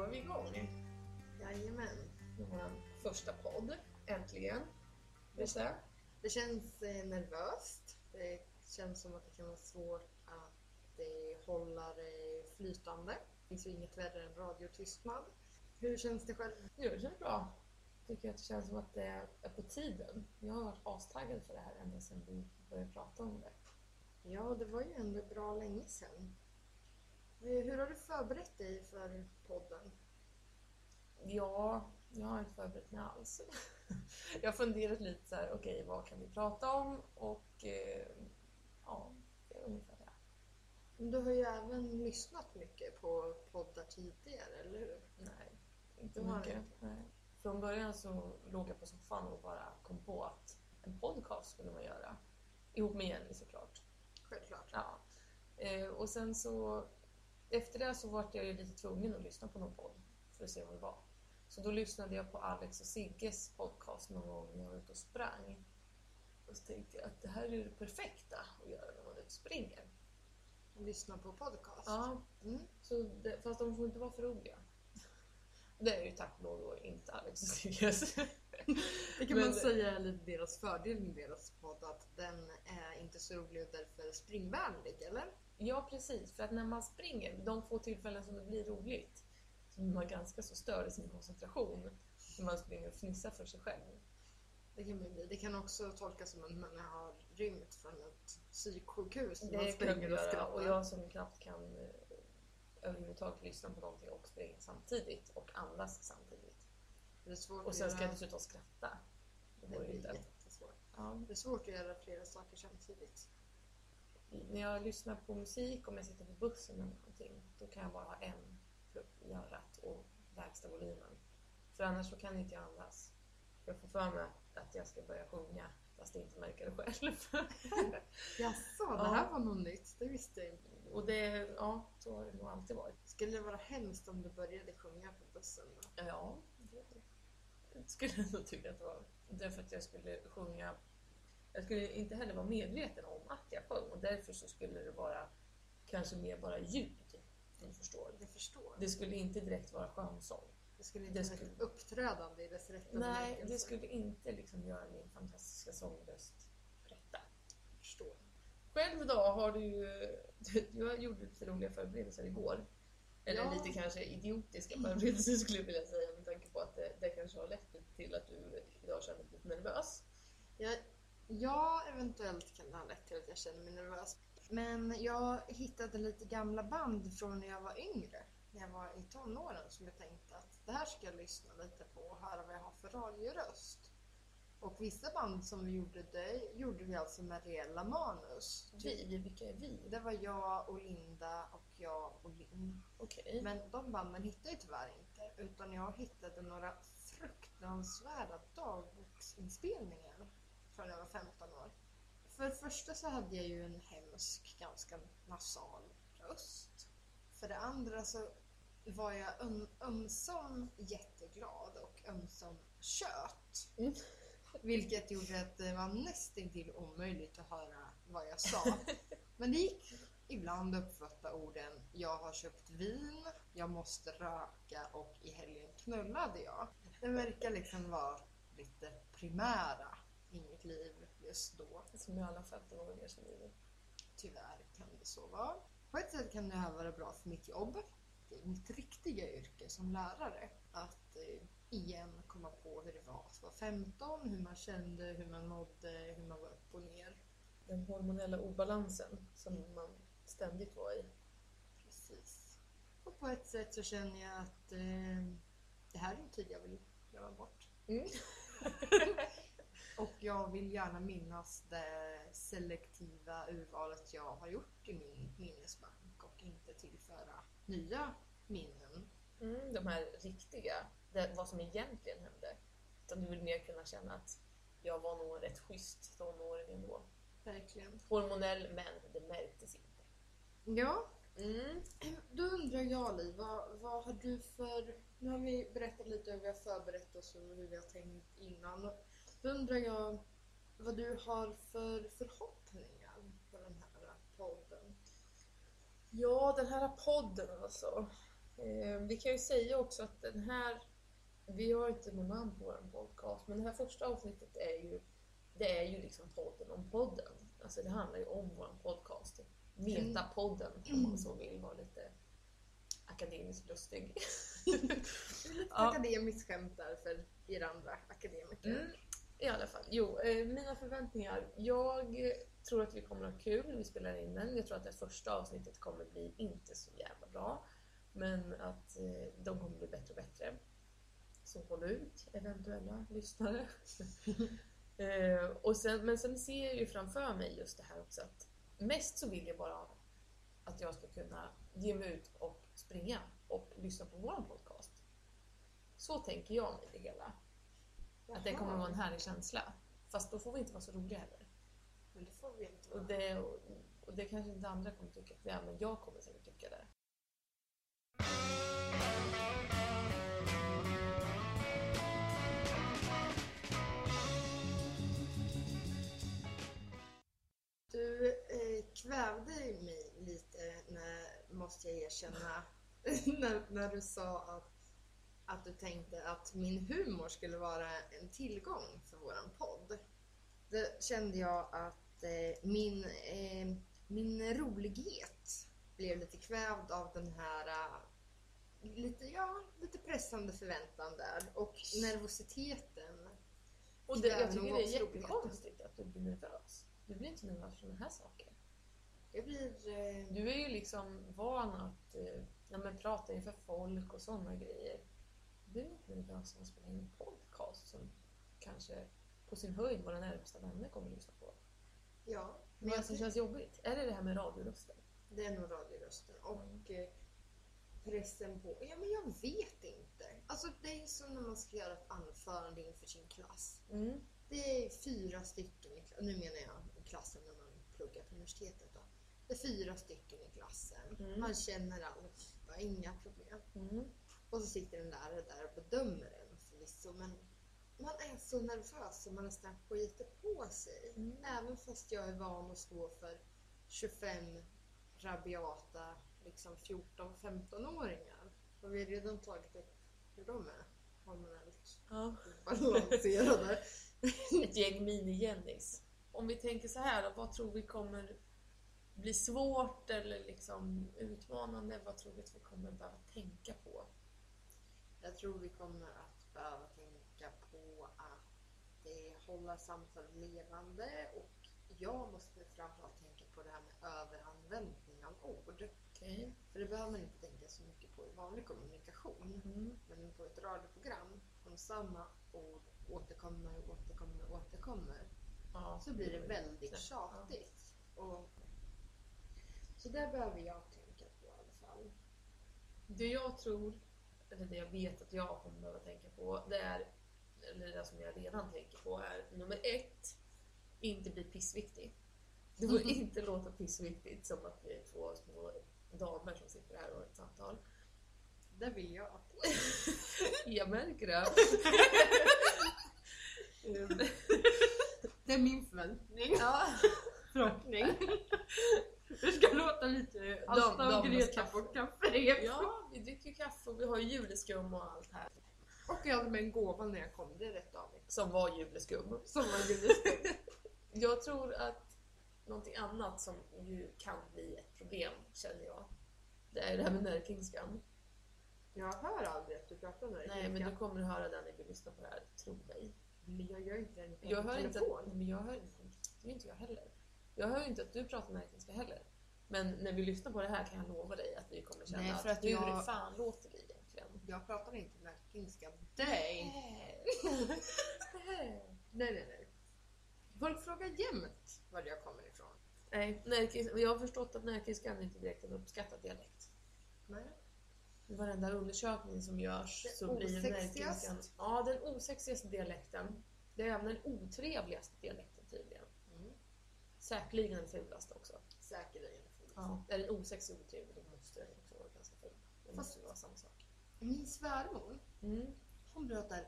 Är vi igång Jajamän. vår första podd. Äntligen. Det? Det känns eh, nervöst. Det känns som att det kan vara svårt att eh, hålla det flytande. Det finns ju inget värre än radiotystnad. Hur känns det själv? Jo, det känns bra. Tycker att det känns som att det är på tiden. Jag har varit astaggad för det här ända sedan vi började prata om det. Ja, det var ju ändå bra länge sedan. Eh, Hur har du förberett dig för podden? Ja, jag har inte förberett mig alls. Jag har funderat lite så här, okej vad kan vi prata om? Och eh, ja, det är ungefär det. Du har ju även lyssnat mycket på poddar tidigare, eller hur? Nej, inte mycket. Nej. Från början så låg jag på soffan och bara kom på att en podcast skulle man göra. Ihop med Jenny såklart. Självklart. Ja. Eh, och sen så efter det så var jag ju lite tvungen att lyssna på någon podd för att se vad det var. Så då lyssnade jag på Alex och Sigges podcast någon gång när jag var ute och sprang. Och så tänkte jag att det här är det perfekta att göra när man är ute och springer. Lyssna på podcast. Ja, Mm. så det, fast de får inte vara för roliga. Det är ju tack och lov inte Alex och Sigges. Det kan Men- man säga är lite deras fördel med deras podd, att den är inte så rolig och därför springvänlig, eller? Ja precis, för att när man springer, de få tillfällen som det blir roligt, så blir man ganska så störd i sin koncentration. När man springer och fnissar för sig själv. Det kan man bli. Det kan också tolkas som att man har rymt från ett psyksjukhus. man Det kan springer och göra skrattar. och jag som knappt kan eh, överhuvudtaget lyssna på någonting och springa samtidigt och andas samtidigt. Och sen ska jag dessutom skratta. Det Det blir inte. jättesvårt. Ja. Det är svårt att göra flera saker samtidigt. När jag lyssnar på musik, om jag sitter på bussen eller någonting, då kan jag bara ha en för örat och lägsta volymen. För annars så kan inte jag andas. Jag får för mig att jag ska börja sjunga fast jag inte märker det själv. Jaså, Ja. det här var något nytt. Det visste jag inte. och det, ja, så har det nog alltid varit. Skulle det vara hemskt om du började sjunga på bussen då? Ja, det skulle jag nog tycka att det var. Därför att jag skulle sjunga. Jag skulle inte heller vara medveten om att jag sjöng och därför så skulle det vara kanske mer bara ljud. Du förstår. Jag förstår. Det skulle inte direkt vara skönsång. Det skulle inte det vara skulle- ett uppträdande i dess rätta Nej, det skulle inte liksom göra min fantastiska sångröst rätta. Jag förstå. Själv då har du ju... Jag gjorde lite roliga förberedelser igår. Eller Ja. lite kanske idiotiska förberedelser skulle jag vilja säga med tanke på att det, det kanske har lett till att du idag känner dig lite nervös. Jag, ja, eventuellt kan det ha lett till att jag känner mig nervös. Men jag hittade lite gamla band från när jag var yngre. När jag var i tonåren som jag tänkte att det här ska jag lyssna lite på och höra vad jag har för radioröst. Och vissa band som vi gjorde, det gjorde vi alltså med reella manus. Vi, vilka är vi? Det var jag och Linda och jag och Linn. Okej. Men de banden hittade jag tyvärr inte. Utan jag hittade några fruktansvärda dagboksinspelningar från när jag var 15 år. För det första så hade jag ju en hemsk, ganska nasal röst. För det andra så var jag öm, ömsom jätteglad och ömsom kött. Mm. Vilket gjorde att det var nästintill omöjligt att höra vad jag sa. Men det gick ibland uppfatta orden Jag har köpt vin, jag måste röka och i helgen knullade jag. Det verkar liksom vara lite primära i mitt liv just då. Som i alla 15-åringars liv. Tyvärr kan det så vara. På ett sätt kan det här vara bra för mitt jobb. Mitt riktiga yrke som lärare. Att eh, igen komma på hur det var att vara 15, hur man kände, hur man mådde, hur man var upp och ner. Den hormonella obalansen som man ständigt var i. Precis. Och på ett sätt så känner jag att eh, det här är en tid jag vill glömma bort. Mm. Och jag vill gärna minnas det selektiva urvalet jag har gjort i min minnesbank och inte tillföra nya minnen. Mm, de här riktiga, det, vad som egentligen hände. Utan du vill mer kunna känna att jag var nog rätt schysst tonåring ändå. Verkligen. Hormonell men det märktes inte. Ja, Mm. då undrar jag Liv, vad, vad har du för... Nu har vi berättat lite hur vi har förberett oss och hur vi har tänkt innan. Då undrar jag vad du har för förhoppningar på den här podden. Ja, den här podden alltså. Eh, vi kan ju säga också att den här, vi har inte någon namn på vår podcast, men det här första avsnittet är ju, det är ju liksom podden om podden. Alltså det handlar ju om vår podcast. Metapodden om man så vill vara lite akademiskt lustig. Ja. akademiskt skämt där för er andra akademiker. Mm, I alla fall. Jo, eh, mina förväntningar. Jag tror att vi kommer att ha kul när vi spelar in den. Jag tror att det första avsnittet kommer bli inte så jävla bra. Men att eh, de kommer bli bättre och bättre. Så håll ut, eventuella lyssnare. eh, och sen, men sen ser jag ju framför mig just det här också att mest så vill jag bara att jag ska kunna ge mig ut och springa och lyssna på vår podcast. Så tänker jag mig det hela. Att det kommer att vara en härlig känsla. Fast då får vi inte vara så roliga heller. Men det får vi inte Och vara. det, och det kanske inte andra kommer tycka att vi är, men jag kommer säkert tycka det. Du eh, kvävde ju mig lite, när, måste jag erkänna, när, när du sa att, att du tänkte att min humor skulle vara en tillgång för våran podd. Då kände jag att eh, min, eh, min rolighet blev lite kvävd av den här eh, lite, ja, lite pressande förväntan där och nervositeten. Och det, jag tycker det är jättekonstigt att du blir nervös. Du blir inte nervös för sådana här saker. Jag blir... Eh, Du är ju liksom van att eh, ja, men prata inför folk och sådana grejer. Du är inte nervös när man spelar in en podcast som kanske på sin höjd våra närmsta vänner kommer att lyssna på. ja, Men vad som känns jobbigt? Är det det här med radiorösten? Det är nog radiorösten och eh, pressen på... Ja, men jag vet inte. Alltså det är som när man ska göra ett anförande inför sin klass. Mm. Det är fyra stycken i klassen. Nu menar jag klassen när man pluggar på universitetet. Då. Det är fyra stycken i klassen. Mm. Man känner allihopa, inga problem. Mm. Och så sitter en lärare där och bedömer en förvisso. Men man är så nervös så man nästan skiter på sig. Mm. Även fast jag är van att stå för 25 rabiata liksom 14-15-åringar. Och vi har redan tagit upp hur de är hormonellt Ja. balanserade. Ett gäng mini-Jennys. Om vi tänker så här då, vad tror vi kommer bli svårt eller liksom utmanande? Vad tror vi att vi kommer behöva tänka på? Jag tror vi kommer att behöva tänka på att eh, hålla samtalet levande och jag måste framförallt tänka på det här med överanvändning av ord. Okej. För det behöver man inte tänka så mycket på i vanlig kommunikation. Mm. Men på ett radioprogram, om samma ord återkommer, återkommer, återkommer Ja. så blir det väldigt Ja. tjatigt. Och, så där behöver jag tänka på i alla fall. Det jag tror, eller det jag vet att jag kommer behöva tänka på, det är, eller det som jag redan tänker på är nummer ett, inte bli pissviktig. Det får inte låta pissviktigt som att vi är två små damer som sitter här och har ett samtal. Det vill jag. Jag märker det. Det är min förväntning. ja. Förhoppning. Det ska låta lite Asta och Greta kaffe. på café. ja, vi dricker kaffe och vi har juleskum och allt här. Och jag hade med en gåva när jag kom. Det är rätt av mig. Som var juleskum. Som var juleskum. Jag tror att någonting annat som ju kan bli ett problem, känner jag, det är det här med närkingskan. Jag hör aldrig att du pratar dig. Nej, men du kommer att höra den när vi lyssnar på det här, tro mig. Men jag gör inte det Jag hör inte att, men jag hör det är inte jag heller. Jag hör ju inte att du pratar närkingska heller. Men när vi lyssnar på det här kan jag lova dig att vi kommer känna Nej, för att, att hur jag- fan låter vi? Jag pratar inte närkingska. Nej. Nej. Nej, nej, nej. Folk frågar jämt var jag kommer ifrån. Nej, närkings, jag har förstått att närkingskan inte direkt är en uppskattad dialekt. Nej. I varenda undersökning som görs Det så blir närkingskan ja, den osexigaste dialekten. Det är även den otrevligaste dialekten tydligen. Mm. Säkerligen den fulaste också. Säkerligen. Ja. Är den osexig och otrevlig då måste den också vara ganska ful. Det måste vara samma sak. Min svärmor, Mm. hon pratar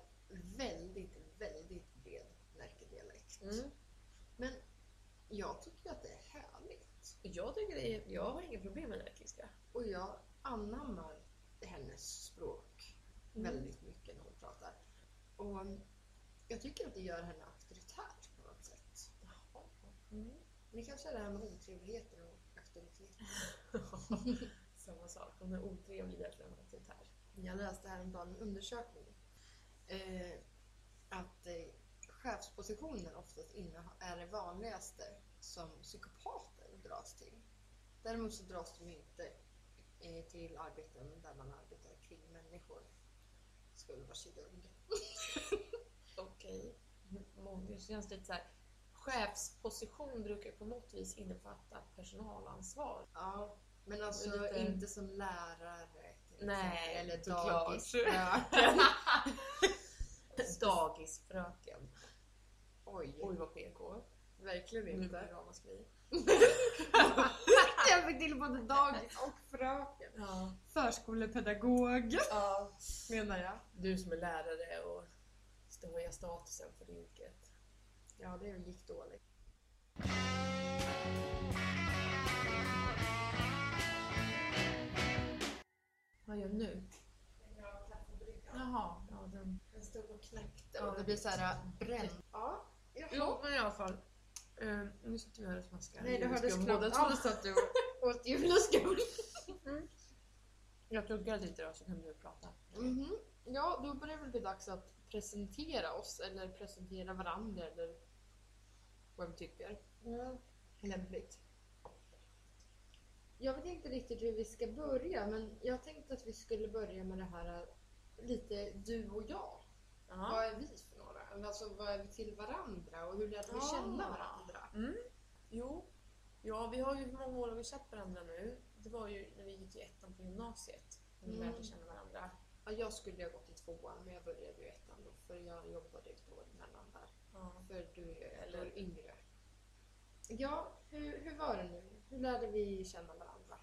väldigt, väldigt bred Närkedialekt. Mm. Men jag tycker att det är härligt. Jag tycker det är, jag har inga problem med närkingska. Och jag anammar hennes språk Mm. väldigt mycket när hon pratar. Och jag tycker att det gör henne auktoritär på något sätt. Jaha. Mm. Det kanske är det här med otrevligheter och auktoritet. Samma sak. Hon är otrevlig därför. Jag läste häromdagen en undersökning. Eh, att eh, chefspositioner oftast är det vanligaste som psykopater dras till. Däremot så dras de inte eh, till arbeten där man arbetar kring människor. Skulle vara kirurg. Okej. Många- Det känns lite så här. Chefsposition brukar på något vis innefatta personalansvar. Ja, men alltså Lite- inte som lärare. Nej, eller dagisfröken. Dagisfröken. Oj, Oj vad PK. verkligen Nu inte. det ramaskri. Jag fick till både dagis och fröken. Ja. Förskolepedagog ja. menar jag. Du som är lärare och ska höja statusen för det yrket. Ja, det gick dåligt. Vad gör du nu? Jaha, ja den... Den stod och knäckte Ja, det blir så här äh, bränt. Ja, Jo, men i alla fall. Eh, nu sitter vi här och smaskar. Nej, det hördes Julskum knappt båda två. alls att du åt juleskum. Jag tuggar lite då så kan du prata. Mhm. Ja, då börjar det väl bli dags att presentera oss eller presentera varandra eller vad vi tycker. Lämpligt. Jag vet inte riktigt hur vi ska börja men jag tänkte att vi skulle börja med det här äh, lite du och jag. Vad Ja. är vi för några? Alltså vad är vi till varandra och hur lärde vi känna varandra? Mm. Jo. Ja, vi har ju hur många år har vi känt varandra nu? Det var ju när vi gick i ettan på gymnasiet. När vi Mm. lärde känna varandra. Ja, jag skulle ha gått i tvåan men jag började ju ettan då för jag jobbade ett år emellan där. Ja. För du är ett Eller- år yngre. Ja, hur, hur var det nu? Hur lärde vi känna varandra?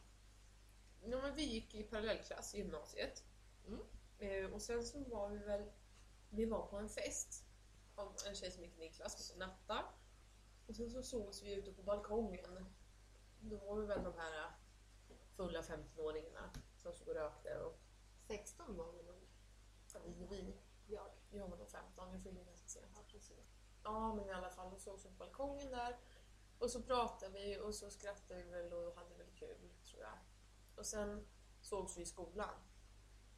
Ja, men vi gick i parallellklass i gymnasiet. Mm. Eh, och sen så var vi väl, vi var på en fest av en tjej som gick i min klass som hette Natta. Och sen så sågs vi ute på balkongen. Då var vi väl de här eh, fulla 15-åringarna som stod och rökte och 16 var vi nog. ja, vi, vi, Jag. jag var nog 15, jag fyllde ganska sent. Ja, precis. Ja men i alla fall, då sågs vi på balkongen där. Och så pratade vi och så skrattade vi väl och hade väl kul tror jag. Och sen sågs vi i skolan.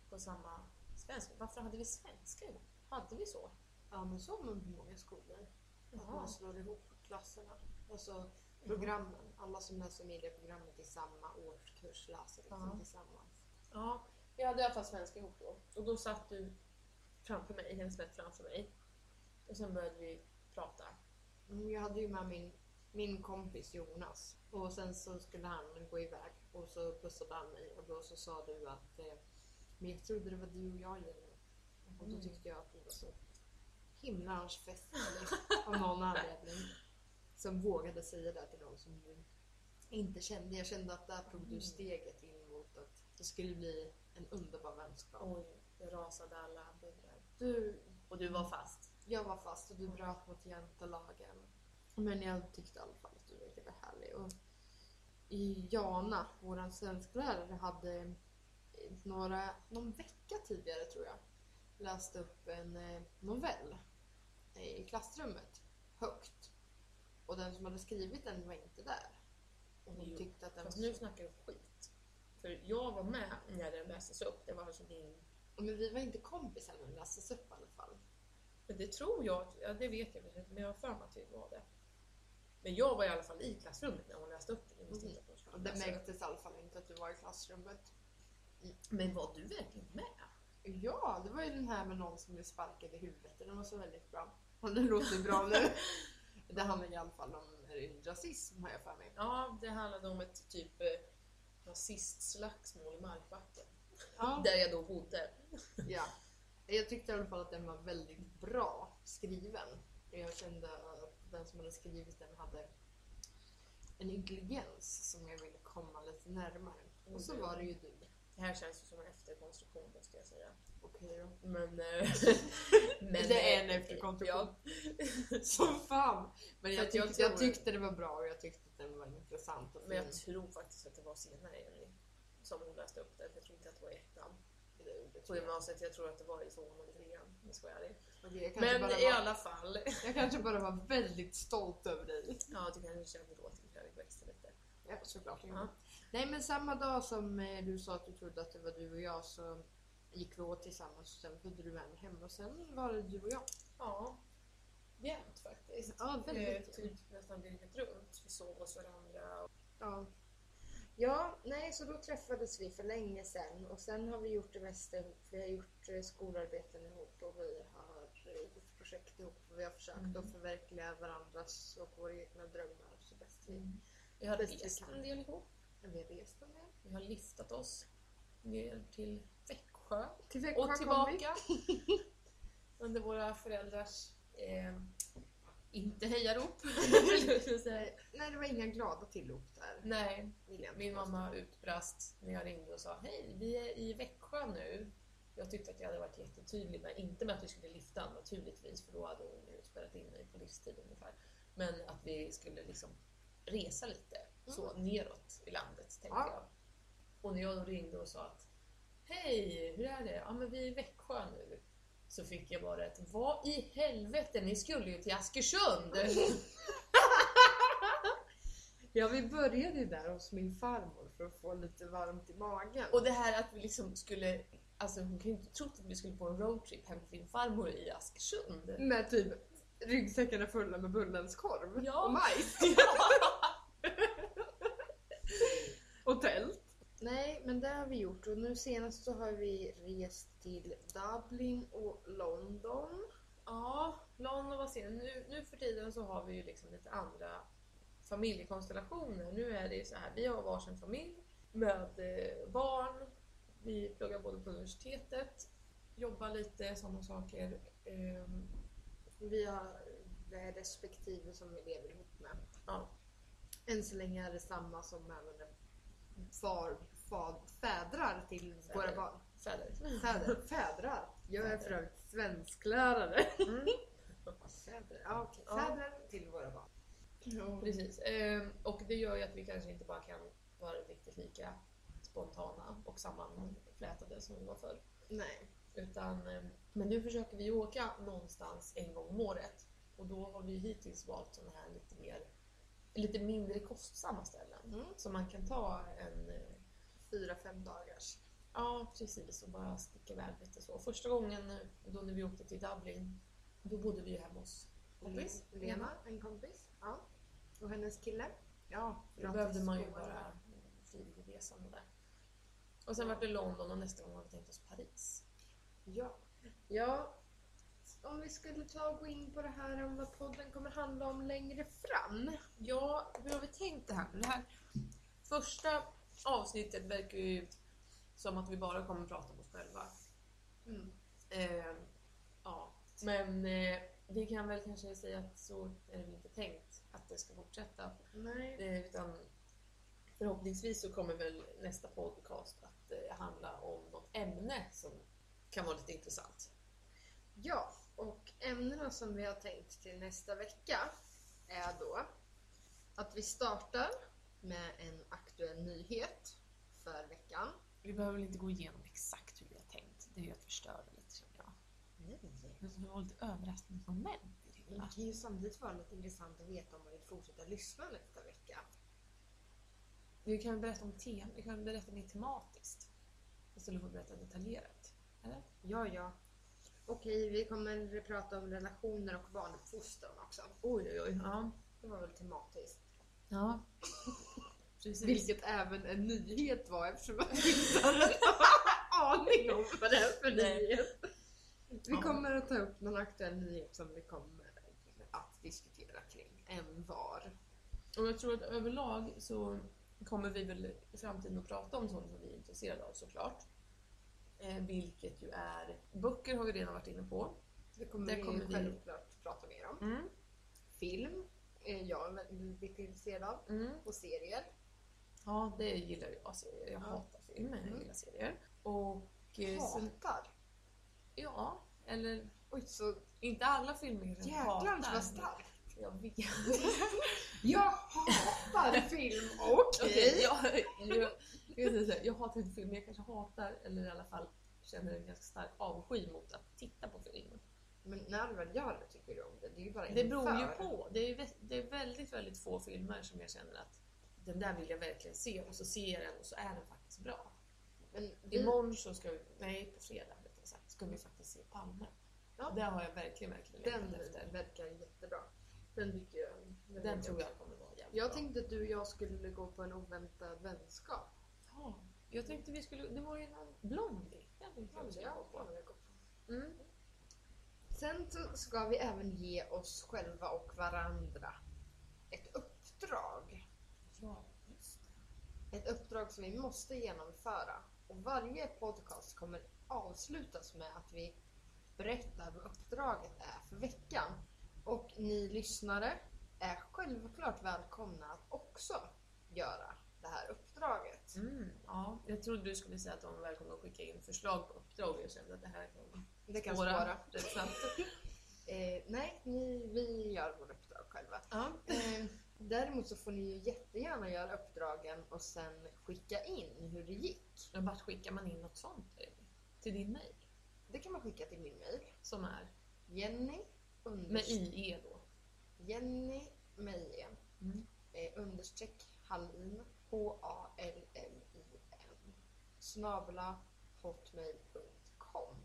På samma svenska. Varför hade vi svenska? Hade vi så? Ja, men så har man på många skolor. Att man slår ihop klasserna. Alltså programmen. Alla som läser medieprogrammet i samma årskurs läser liksom Ja. tillsammans. Ja, vi hade i alla fall svenska ihop då. Och då satt du framför mig, bäst framför mig. Och sen började vi prata. Mm, Jag hade ju med min, min kompis Jonas och sen så skulle han gå iväg och så pussade han mig och då så sa du att eh, men jag trodde det var du och jag Jenny. Och då Mm. tyckte jag att du var så himlans festlig av någon anledning. Som vågade säga det till någon som du inte kände. Jag kände att där tog du Mm. steget in mot att det skulle bli en underbar vänskap. Oj, det rasade alla bubblar. Du, Och du var fast. jag var fast och du bröt mot jantelagen. Men jag tyckte i alla fall att du verkade härlig. Och i Jana, vår svensklärare, hade några, någon vecka tidigare tror jag läst upp en eh, novell eh, i klassrummet högt. Och den som hade skrivit den var inte där. Och hon Jo, tyckte att den var Fast nu så... snackar du skit. För jag var med när den lästes upp. Det var alltså din... Men vi var inte kompisar när den lästes upp i alla fall. Men det tror jag, ja det vet jag inte, men jag har för mig att vi var det. Men jag var i alla fall i klassrummet när hon läste upp den. Jag inte att hon det märktes i alla fall inte att du var i klassrummet. Men var du verkligen med? Ja, det var ju den här med någon som blev sparkad i huvudet. Den var så väldigt bra. Och det låter bra nu. Det handlar i alla fall om rasism har jag för mig. Ja, det handlade om ett typ eh, rasistslagsmål i Markbacken. Ja. Där jag då bodde. ja. Jag tyckte i alla fall att den var väldigt bra skriven. Jag kände att den som hade skrivit den hade en intelligens som jag ville komma lite närmare. Och så var det ju du. Det här känns ju som en efterkonstruktion måste jag säga. Okej då. Men... eh, men Det är en eh, efterkonstruktion. Ja, Som fan! Men jag jag tyckte, jag, tror- tyckte det var bra och jag tyckte att den var intressant och men jag tror faktiskt att det var senare Jenny, som hon läste upp den. Jag tror inte att det var i ettan. På gymnasiet. Jag tror att det var i tvåan eller trean om jag ska vara ärlig. Men i var, alla fall. Jag kanske bara var väldigt stolt över dig. Ja, du kanske kände då att din Fredrik växte lite. Ja, såklart. Ja. Nej men samma dag som eh, du sa att du trodde att det var du och jag så gick vi åt tillsammans och sen följde du med mig hem och sen var det du och jag. Ja, jämt faktiskt. Ja, Eh, väldigt. typ nästan dygnet runt. Vi såg hos varandra. Ja. Ja, nej så då träffades vi för länge sedan och sen har vi gjort det mesta ihop. Vi har gjort eh, skolarbeten ihop och vi har eh, gjort projekt ihop och vi har försökt Mm. att förverkliga varandras och våra egna drömmar så bäst vi Vi har rest en del ihop. Vi har rest en del. Vi har liftat oss ner till Växjö Till Växjö och tillbaka. Under våra föräldrars eh, inte hejarop. Nej, det var inga glada tillrop där. Nej, min mamma utbrast när jag ringde och sa hej, vi är i Växjö nu. Jag tyckte att jag hade varit jättetydlig med, inte med att vi skulle lifta naturligtvis, för då hade hon ju spelat in mig på livstid ungefär. Men att vi skulle liksom resa lite så neråt i landet tänkte Ja. jag. Och när jag då ringde och sa att Hej, hur är det? Ja men vi är i Växjö nu. Så fick jag bara ett Vad i helvete, ni skulle ju till Askersund! Ja, vi började ju där hos min farmor för att få lite varmt i magen. Och det här att vi liksom skulle, alltså hon kan ju inte trott att vi skulle på en roadtrip hem till din farmor i Askersund. Med typ ryggsäckarna fulla med Bullens korv Ja. och majs och tält. Nej, men det har vi gjort och nu senast så har vi rest till Dublin och London. Ja, London var sen. Nu, nu för tiden så har vi ju liksom lite andra familjekonstellationer. Nu är det ju så här, vi har varsin familj med eh, barn. Vi pluggar både på universitetet, jobbar lite, sådana saker. Ehm, Vi har respektive som vi lever ihop med. ja, Än så länge är det samma som även far, far, fädrar till Fäder. våra barn. fäder. Fäder, fädrar. Jag är för övrigt svensklärare. Mm. Fäder, ja, okej. Ja. Till våra barn. Precis. Ehm, och det gör ju att vi kanske inte bara kan vara riktigt lika spontana och sammanflätade som vi var förr. Nej. Utan, ehm, men nu försöker vi åka någonstans en gång om året. Och då har vi hittills valt sådana här lite mer lite mindre kostsamma ställen. Mm. Så man kan ta en Fyra, fem dagars. Ja, precis. Och bara sticka iväg lite så. Första gången då när vi åkte till Dublin, då bodde vi ju hemma hos kompis. Lena, en kompis. Ja. Och hennes kille. Ja, Då behövde man ju bara frivilligresan och där. Och sen var det London och nästa gång har vi tänkt oss Paris. Ja. Ja. Om vi skulle ta och gå in på det här om vad podden kommer handla om längre fram. Ja, hur har vi tänkt det här? Det här första avsnittet verkar ju som att vi bara kommer prata om oss själva. Mm. Eh, ja, men eh, vi kan väl kanske säga att så är det inte tänkt att det ska fortsätta. Nej. Eh, utan förhoppningsvis så kommer väl nästa podcast att eh, handla om något ämne som kan vara lite intressant. Ja, och ämnena som vi har tänkt till nästa vecka är då att vi startar med en aktuell nyhet för veckan. Vi behöver väl inte gå igenom exakt hur vi har tänkt. Det är ju att förstöra lite känner jag. Nej. Det var lite överraskningsmoment i det Men hela. det kan ju samtidigt vara lite intressant att veta om man vill fortsätta lyssna nästa vecka. Vi kan berätta om tem, vi kan berätta mer tematiskt. Istället för att berätta detaljerat. Eller? Ja, ja. Okej, vi kommer prata om relationer och barnuppfostran också. Oj, oj, oj. Ja. Det var väl tematiskt. ja. Precis. Vilket även en nyhet var eftersom jag inte hade en aning om vad det är för nyhet. Vi kommer att ta upp någon aktuell nyhet som vi kommer att diskutera kring. En var. Och jag tror att överlag så kommer vi väl i framtiden att prata om sånt som vi är intresserade av såklart. Eh, vilket ju är böcker har vi redan varit inne på. Det kommer Det kommer vi- självklart prata mer om. Mm. Film är jag väldigt intresserad av. Mm. Och serier. Ja, det gillar jag. Serier. Jag Ja. hatar men jag Mm. gillar serier. Och eh, Hatar. ja, eller Oj, så inte alla filmer jag hatar. vad starkt. Jag vet. Jag hatar film, okej. Okej, jag, jag, jag, så hatar inte film, jag kanske hatar, eller i alla fall känner en ganska stark avsky mot att titta på film. Men när du väl gör det tycker du om det? Det är ju bara Det beror ju på. Det är, det är väldigt, väldigt få filmer som jag känner att den där vill jag verkligen se och så ser jag den och så är den faktiskt bra. Men vi, Imorgon så ska vi, nej på fredag rättare sagt, ska vi faktiskt se Palme. Ja. Det har jag verkligen, verkligen den efter. verkar jättebra. Den tycker jag. Den verkar tror jag kommer vara jävligt Jag bra. tänkte att du och jag skulle gå på en oväntad vänskap. Ja, jag tänkte vi skulle, det var ju någon Blondie. Den tänkte jag vi skulle gå på. vi gå på. Mm. Sen så ska vi även ge oss själva och varandra ett uppdrag. Ett uppdrag som vi måste genomföra. Och varje podcast kommer avslutas med att vi berättar vad uppdraget är för veckan. Och ni lyssnare är självklart välkomna att också göra det här uppdraget. Mm, ja, jag trodde du skulle säga att de var välkomna att skicka in förslag på uppdrag och jag kände att det här kan Det kan spåra spåra. rätt snabbt. Eh, nej, ni, vi gör våra uppdrag själva. Ja. Eh, däremot så får ni ju jättegärna göra uppdragen och sen skicka in hur det gick. Men vart skickar man in något sånt? Till din mail? Det kan man skicka till min mail. Som är Jenny med IE då? Jenny med E, Mm. eh, understreck Hallin H-A-L-L-I-N snabla hotmail.com.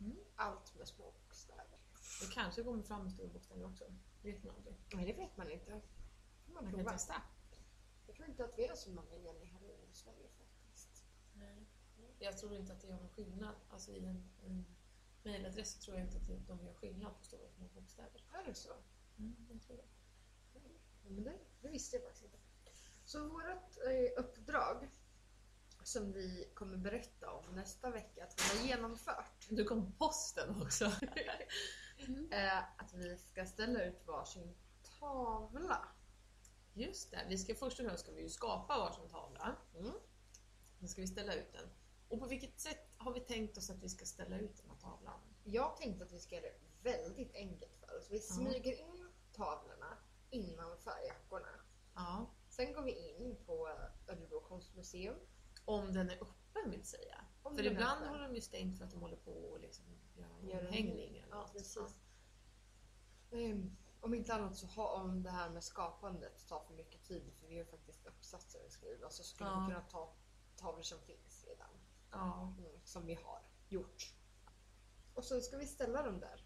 Mm. Allt med små bokstäver. Det kanske kommer fram stora bokstäver också. vet man aldrig. Nej, det vet man inte. Man prova. testa. Jag tror inte att vi är så många Jenny Hallin i Sverige faktiskt. Jag tror inte att det gör någon skillnad. Alltså i en, en mejladress så tror jag inte att de gör skillnad på stora och små bokstäver. Är det så? Mm, jag tror det. Ja, men det, det visste jag faktiskt inte. Så vårt eh, uppdrag som vi kommer berätta om nästa vecka att vi har genomfört Du kom på posten också. är att vi ska ställa ut varsin tavla. Just det, vi ska först och främst ska vi ju skapa varsin tavla. Mm. Sen ska vi ställa ut den. Och på vilket sätt har vi tänkt oss att vi ska ställa ut den här tavlan? Jag tänkte att vi ska göra det väldigt enkelt för oss. Vi smyger in tavlorna innanför jackorna. Ja. Sen går vi in på Örebro konstmuseum. Om den är öppen vill säga. Om För ibland har de ju stängt för att de håller på och liksom Gör en hängning eller Ja, något. precis. Ehm, om inte annat så ha om det här med skapandet tar för mycket tid för vi har faktiskt uppsatser att skriva så skulle Ja. vi kunna ta tavlor som finns redan. Ja. Mm, som vi har gjort. Och så ska vi ställa dem där.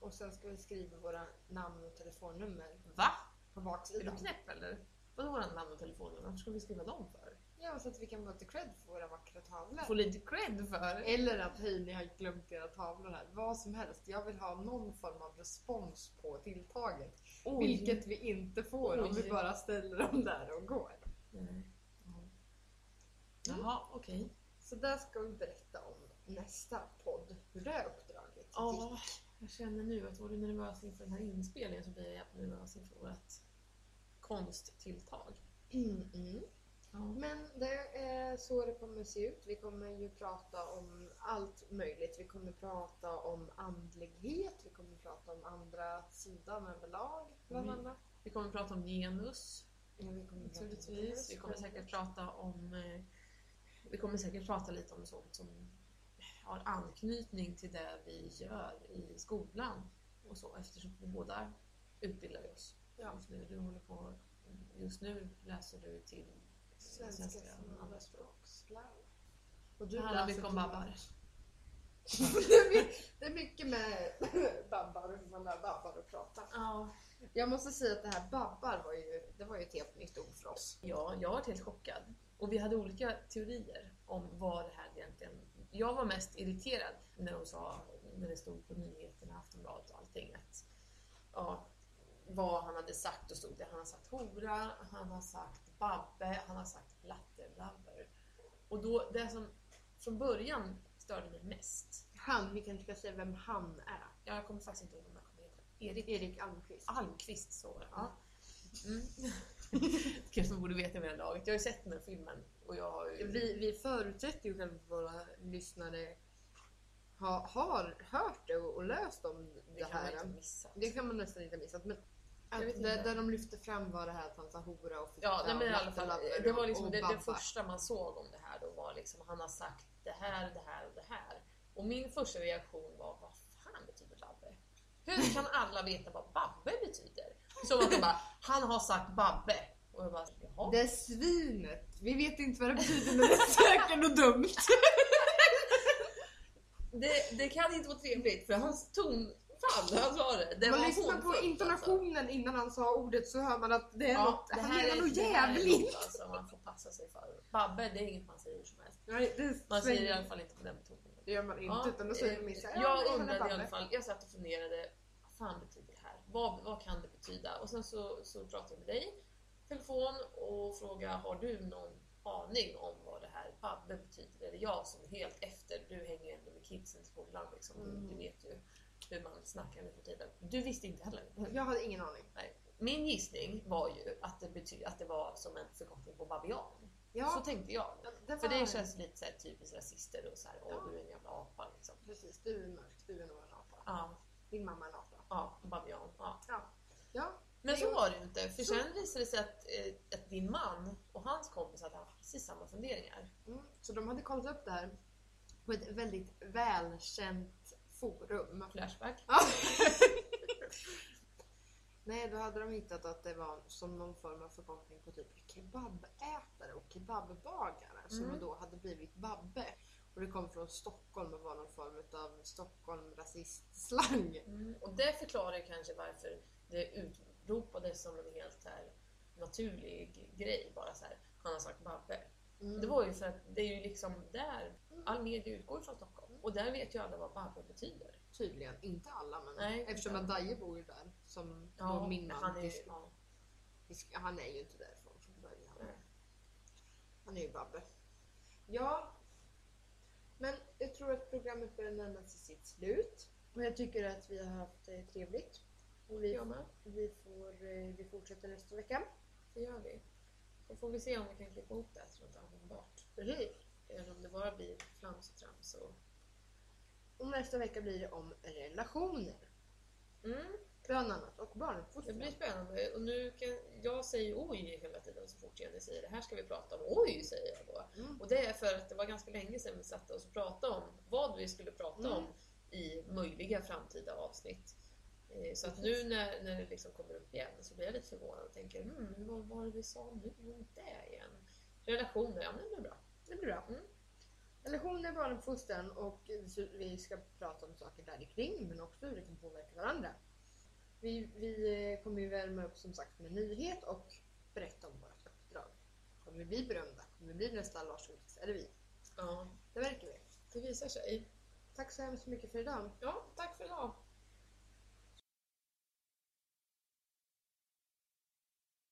Och sen ska vi skriva våra namn och telefonnummer Va? på Är baksidan. du knäpp eller? Vadå våra namn och telefonnummer? Varför ska vi skriva dem för? Ja, så att vi kan få lite cred för våra vackra tavlor. Få lite cred för? Eller att hej, ni har glömt era tavlor här. Vad som helst. Jag vill ha någon form av respons på tilltaget. Oj. Vilket vi inte får om Oj. vi bara ställer dem där och går. Nej. Ja. Jaha, okej. Så där ska vi berätta om nästa podd. Hur det uppdraget Ja, gick. jag känner nu att var du nervös inför den här inspelningen så blir jag jävligt nervös inför vårt konsttilltag. Mm, mm. Ja. Men det är så det kommer se ut. Vi kommer ju prata om allt möjligt. Vi kommer prata om andlighet, vi kommer prata om andra sidan överlag bland Mm. annat. Vi kommer prata om genus Ja, vi kommer naturligtvis. Vi kommer säkert prata om eh, vi kommer säkert prata lite om sånt som har anknytning till det vi gör i skolan och så eftersom vi båda utbildar oss Ja. just nu. Du håller på, just nu läser du till Svenska som andraspråkslärare. Och Det du handlar mycket om babbar. det, är mycket, det är mycket med babbar och hur man lär babbar att prata. Ja. Jag måste säga att det här babbar var ju, det var ju ett helt nytt ord för oss. Ja, jag var helt chockad. Och vi hade olika teorier om vad det här egentligen... Jag var mest irriterad när de sa, när det stod på nyheterna, Aftonbladet och allting, att ja, vad han hade sagt. Då stod det han har sagt hora, han har sagt babbe, han har sagt blatteblabber. Och då, det som från början störde mig mest, Han, vi kanske ska säga vem han är. jag kommer faktiskt inte ihåg vad han heter, Erik Erik Almqvist. Almqvist så. Ja. Mm. Kanske man borde veta vid det laget. Jag har ju sett den här filmen och jag har ju... Vi, vi förutsätter ju själva att våra lyssnare ha, har hört det och, och läst om det, det kan man här. inte. Det kan man nästan inte ha missat. Men Att inte. där de lyfte fram var det här att han sa hora och fitta Ja, nej, men i alla fall, det var liksom det, det första man såg om det här då var liksom han har sagt det här, det här och det här. Och min första reaktion var vad fan betyder labbe? Hur kan alla veta vad babbe betyder? Som att de bara, han har sagt babbe. Och jag bara, jaha. Det är svinet. Vi vet inte vad det betyder men det är säkert och dumt. Det, det kan inte vara trevligt för hans tonfall när han sa det, det Man lyssnar på hånfullt, intonationen innan han sa ordet så hör man att det är Alltså. något, det han menar något jävligt. Alltså, man får passa sig för. Babbe, det är inget man säger som helst. Nej, det, Man säger i alla fall inte på den betoningen. det gör man inte Ja, utan då säger eh, man så ja, jag undrade i alla fall, jag satt och funderade, vad fan betyder det här? Vad, vad kan det betyda? Och sen så, så pratade jag med dig telefon och frågade, har du någon aning om vad det här babbe betyder? Eller jag som är helt efter, du hänger ändå med kidsen i skolan liksom, Mm. du vet ju hur man snackar nu för tiden. Du visste inte heller? Jag hade ingen aning. Nej. Min gissning var ju att det, bety- att det var som en förkortning på babian. Så Ja, tänkte jag. det var... För det känns lite så här typiskt rasister och så här, åh Ja. du är en jävla apa liksom. Precis, du är mörk, du är nog en apa. Ja, Din mamma är en apa. ja, babian. Ja. Ja. Ja, Men så var det ju inte. För Så- sen visade det sig att, eh, att din man och hans kompis hade haft precis samma funderingar. mm. så de hade kollat upp det här på ett väldigt välkänt forum. Flashback. Ja. Nej, då hade de hittat att det var som någon form av förkortning på typ kebabätare och kebabbagare som Mm. då hade blivit babbe. Och det kom från Stockholm och var någon form av Stockholm rasistslang. Mm. Och det förklarar kanske varför det utropades som en helt här naturlig grej. Bara så här, han har sagt Babbe. Mm. Det var ju för att det är ju liksom där all media utgår från Stockholm. Och där vet ju alla vad Babbe betyder. Tydligen, inte alla men Nej, eftersom att Daje bor ju där som Ja, då min man han är, ja, han är ju inte därifrån från början. nej. Han är ju Babbe. Ja, men jag tror att programmet börjar närma sig sitt slut. Och jag tycker att vi har haft det trevligt. Och vi, vi, får, eh, vi fortsätter nästa vecka. Det gör vi. Så får vi se om vi kan klippa ihop det här så det inte är användbart. Precis. Eller om det bara blir flams och trams. Och... Och nästa vecka blir det om relationer. Mm. Bland annat. Och Det barnuppfostran. blir spännande. Och nu kan, jag säger oj hela tiden så fort Jenny säger det här ska vi prata om. Oj säger jag då. Mm. Och det är för att det var ganska länge sedan vi satte oss och pratade om vad vi skulle prata Mm. om i möjliga framtida avsnitt. Eh, Så att nu när, när det liksom kommer upp igen så blir jag lite förvånad och tänker hmm, vad var det vi sa nu om det igen? Relationer, ja men det blir bra. Det blir bra. Mm. Relationer, barnuppfostran och vi ska prata om saker där kring men också hur det kan påverka varandra. Vi, vi eh, kommer ju värma upp som sagt med nyhet och berätta om vårt uppdrag. Kommer vi bli berömda? Kommer vi bli nästa Lars Vilks? Eller vi? Ja, Det verkar vi. det visar sig. Tack så hemskt mycket för idag. Ja, tack för idag.